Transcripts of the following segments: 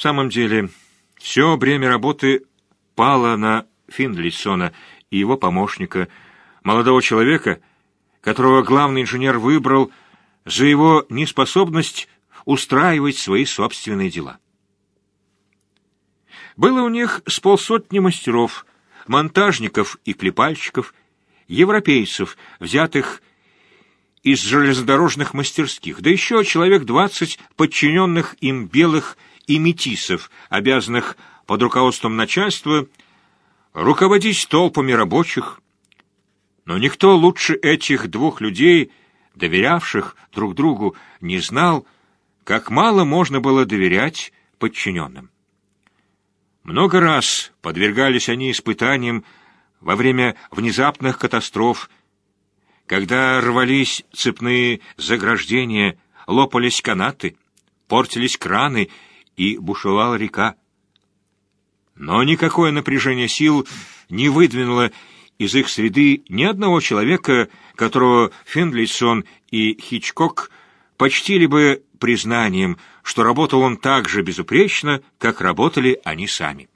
В самом деле, все бремя работы пало на Финдлисона и его помощника, молодого человека, которого главный инженер выбрал за его неспособность устраивать свои собственные дела. Было у них с полсотни мастеров, монтажников и клепальщиков, европейцев, взятых из железнодорожных мастерских, да еще человек двадцать подчиненных им белых и метисов, обязанных под руководством начальства руководить толпами рабочих. Но никто лучше этих двух людей, доверявших друг другу, не знал, как мало можно было доверять подчиненным. Много раз подвергались они испытаниям во время внезапных катастроф, когда рвались цепные заграждения, лопались канаты, портились краны и бушевала река. Но никакое напряжение сил не выдвинуло из их среды ни одного человека, которого Финдлейсон и Хичкок почтили бы признанием, что работал он так же безупречно, как работали они сами.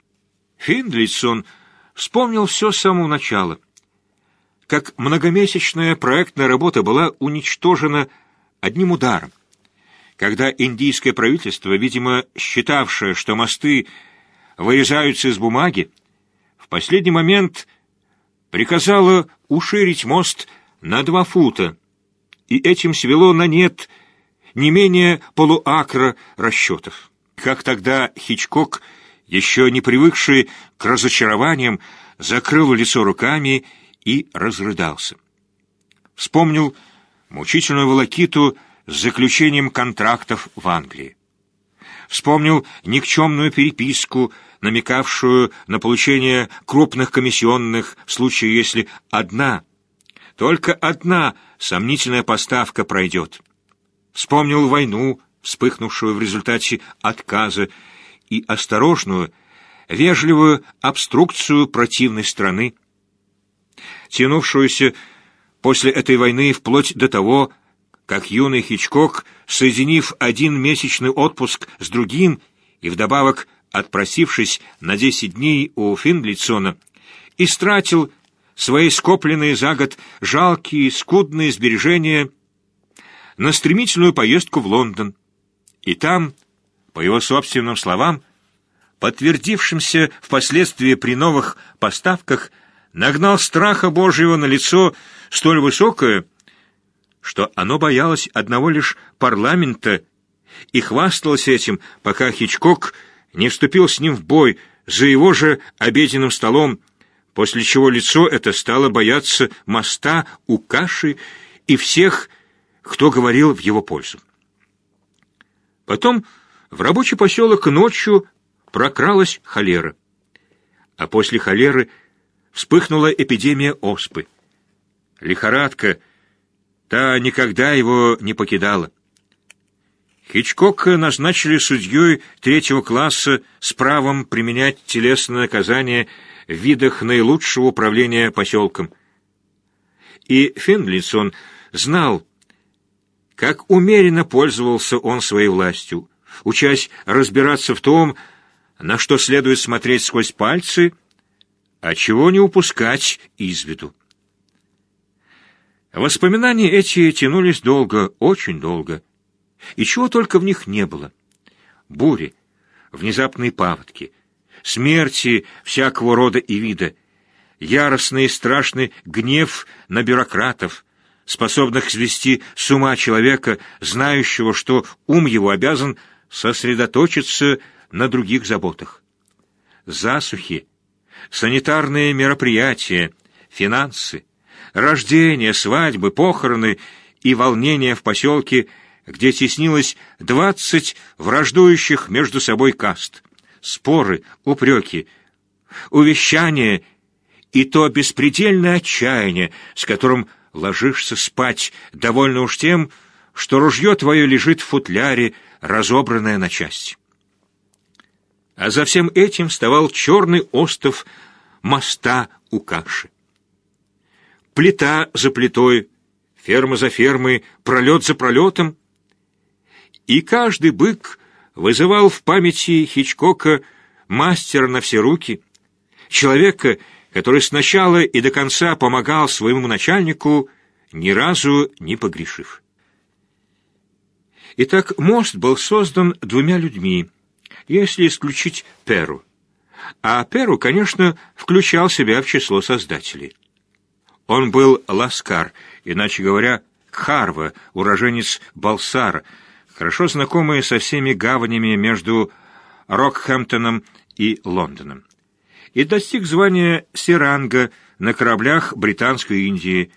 Финдлейсон вспомнил все с самого начала. Как многомесячная проектная работа была уничтожена одним ударом. Когда индийское правительство, видимо, считавшее, что мосты вырезаются из бумаги, в последний момент приказало уширить мост на два фута, и этим свело на нет не менее полуакра расчетов. Как тогда Хичкок, еще не привыкший к разочарованиям, закрыл лицо руками и разрыдался. Вспомнил мучительную волокиту с заключением контрактов в Англии. Вспомнил никчемную переписку, намекавшую на получение крупных комиссионных в случае, если одна, только одна сомнительная поставка пройдет. Вспомнил войну, вспыхнувшую в результате отказа, и осторожную, вежливую обструкцию противной страны, тянувшуюся после этой войны вплоть до того, как юный Хичкок, соединив один месячный отпуск с другим и вдобавок отпросившись на десять дней у Финдлицона, истратил свои скопленные за год жалкие, скудные сбережения на стремительную поездку в Лондон. И там, по его собственным словам, подтвердившимся впоследствии при новых поставках, нагнал страха Божьего на лицо столь высокое, что оно боялось одного лишь парламента и хвасталось этим, пока Хичкок не вступил с ним в бой за его же обеденным столом, после чего лицо это стало бояться моста у каши и всех, кто говорил в его пользу. Потом в рабочий поселок ночью прокралась холера, а после холеры вспыхнула эпидемия оспы. Лихорадка — Та никогда его не покидала. Хичкока назначили судьей третьего класса с правом применять телесное наказание в видах наилучшего управления поселком. И Финлинсон знал, как умеренно пользовался он своей властью, учась разбираться в том, на что следует смотреть сквозь пальцы, а чего не упускать из виду. Воспоминания эти тянулись долго, очень долго, и чего только в них не было. Бури, внезапные паводки, смерти всякого рода и вида, яростный и страшный гнев на бюрократов, способных свести с ума человека, знающего, что ум его обязан сосредоточиться на других заботах. Засухи, санитарные мероприятия, финансы — рождения, свадьбы, похороны и волнения в поселке, где теснилось двадцать враждующих между собой каст, споры, упреки, увещания и то беспредельное отчаяние, с которым ложишься спать, довольно уж тем, что ружье твое лежит в футляре, разобранное на части. А за всем этим вставал черный остов моста у каши плита за плитой, ферма за фермой, пролет за пролетом. И каждый бык вызывал в памяти Хичкока мастера на все руки, человека, который сначала и до конца помогал своему начальнику, ни разу не погрешив. Итак, мост был создан двумя людьми, если исключить Перу. А Перу, конечно, включал себя в число создателей. Он был Ласкар, иначе говоря, Кхарва, уроженец Балсара, хорошо знакомый со всеми гаванями между Рокхэмптоном и Лондоном, и достиг звания Сиранга на кораблях Британской Индии.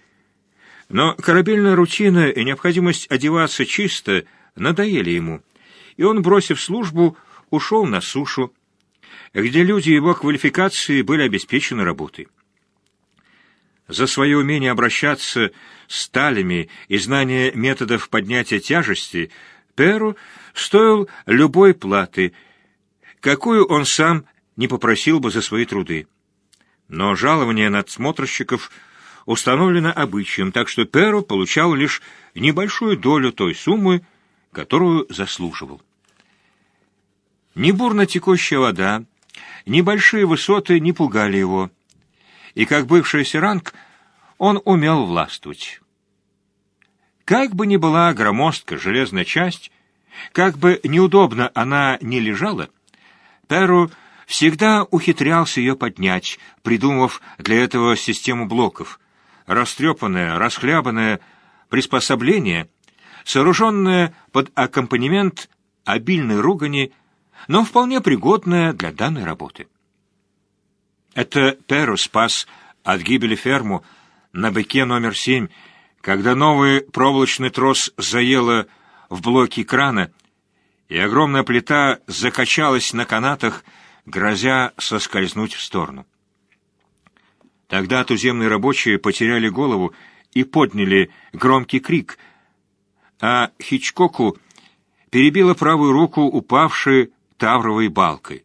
Но корабельная рутина и необходимость одеваться чисто надоели ему, и он, бросив службу, ушел на сушу, где люди его квалификации были обеспечены работой. За свое умение обращаться с сталями и знание методов поднятия тяжести Перу стоил любой платы, какую он сам не попросил бы за свои труды. Но жалование надсмотрщиков установлено обычаем, так что Перу получал лишь небольшую долю той суммы, которую заслуживал. Ни бурно текущая вода, ни большие высоты не пугали его, и как бывший сиранг он умел властвовать. Как бы ни была громоздка железная часть, как бы неудобно она ни лежала, Перу всегда ухитрялся ее поднять, придумав для этого систему блоков, растрепанное, расхлябанное приспособление, сооруженное под аккомпанемент обильной ругани но вполне пригодная для данной работы. Это Перу спас от гибели ферму на быке номер семь, когда новый проволочный трос заело в блоке крана, и огромная плита закачалась на канатах, грозя соскользнуть в сторону. Тогда туземные рабочие потеряли голову и подняли громкий крик, а Хичкоку перебила правую руку упавший тавровой балкой.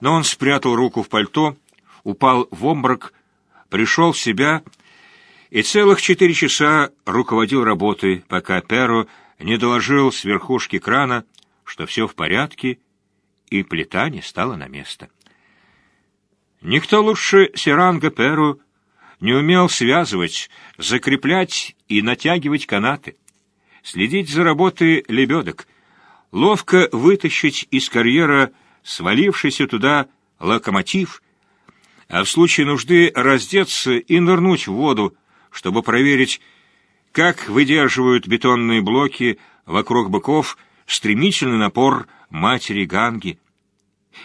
Но он спрятал руку в пальто, упал в обморок, пришел в себя и целых четыре часа руководил работой, пока Перо не доложил с верхушки крана, что все в порядке, и плита не стала на место. Никто лучше Сиранга Перу не умел связывать, закреплять и натягивать канаты, следить за работой лебедок, ловко вытащить из карьера свалившийся туда локомотив, а в случае нужды раздеться и нырнуть в воду, чтобы проверить, как выдерживают бетонные блоки вокруг быков стремительный напор матери Ганги,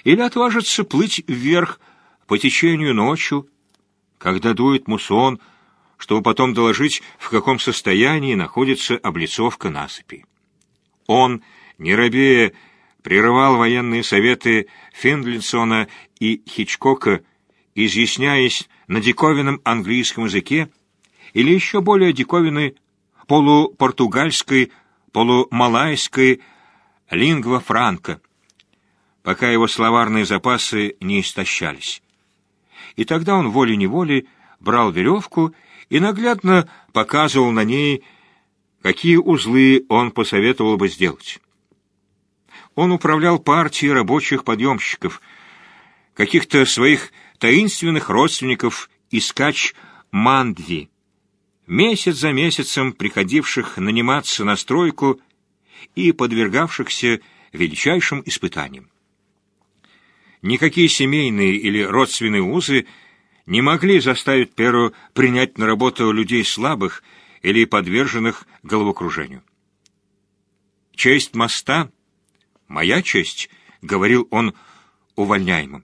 или отважиться плыть вверх по течению ночью, когда дует мусон, чтобы потом доложить, в каком состоянии находится облицовка насыпи. Он — не робея, прерывал военные советы Финдлинсона и Хичкока, изъясняясь на диковинном английском языке или еще более диковинной полупортугальской, полумалайской лингва франка, пока его словарные запасы не истощались. И тогда он волей-неволей брал веревку и наглядно показывал на ней, какие узлы он посоветовал бы сделать. Он управлял партией рабочих подъемщиков, каких-то своих таинственных родственников искач Мандви, месяц за месяцем приходивших наниматься на стройку и подвергавшихся величайшим испытаниям. Никакие семейные или родственные узы не могли заставить Перу принять на работу людей слабых или подверженных головокружению. Честь моста — «Моя честь», — говорил он увольняемым.